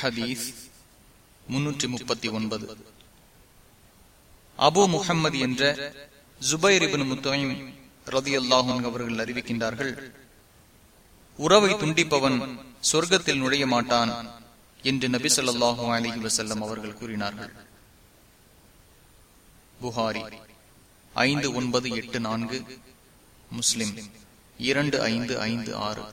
ஹதீஸ் முன்னூற்றி முப்பத்தி ஒன்பது. அபு முகம்மது என்ற ஜுபைரிபின் முத்தோயும் ரதி அல்லாஹன் அவர்கள் அறிவிக்கின்றார்கள் உறவை துண்டிப்பவன் சொர்க்கத்தில் நுழைய மாட்டான் என்று நபி சொல்லாஹு அலி வசல்லம் அவர்கள் கூறினார்கள். புகாரி ஐந்து ஒன்பது எட்டு நான்கு முஸ்லிம் இரண்டு ஐந்து ஐந்து ஆறு.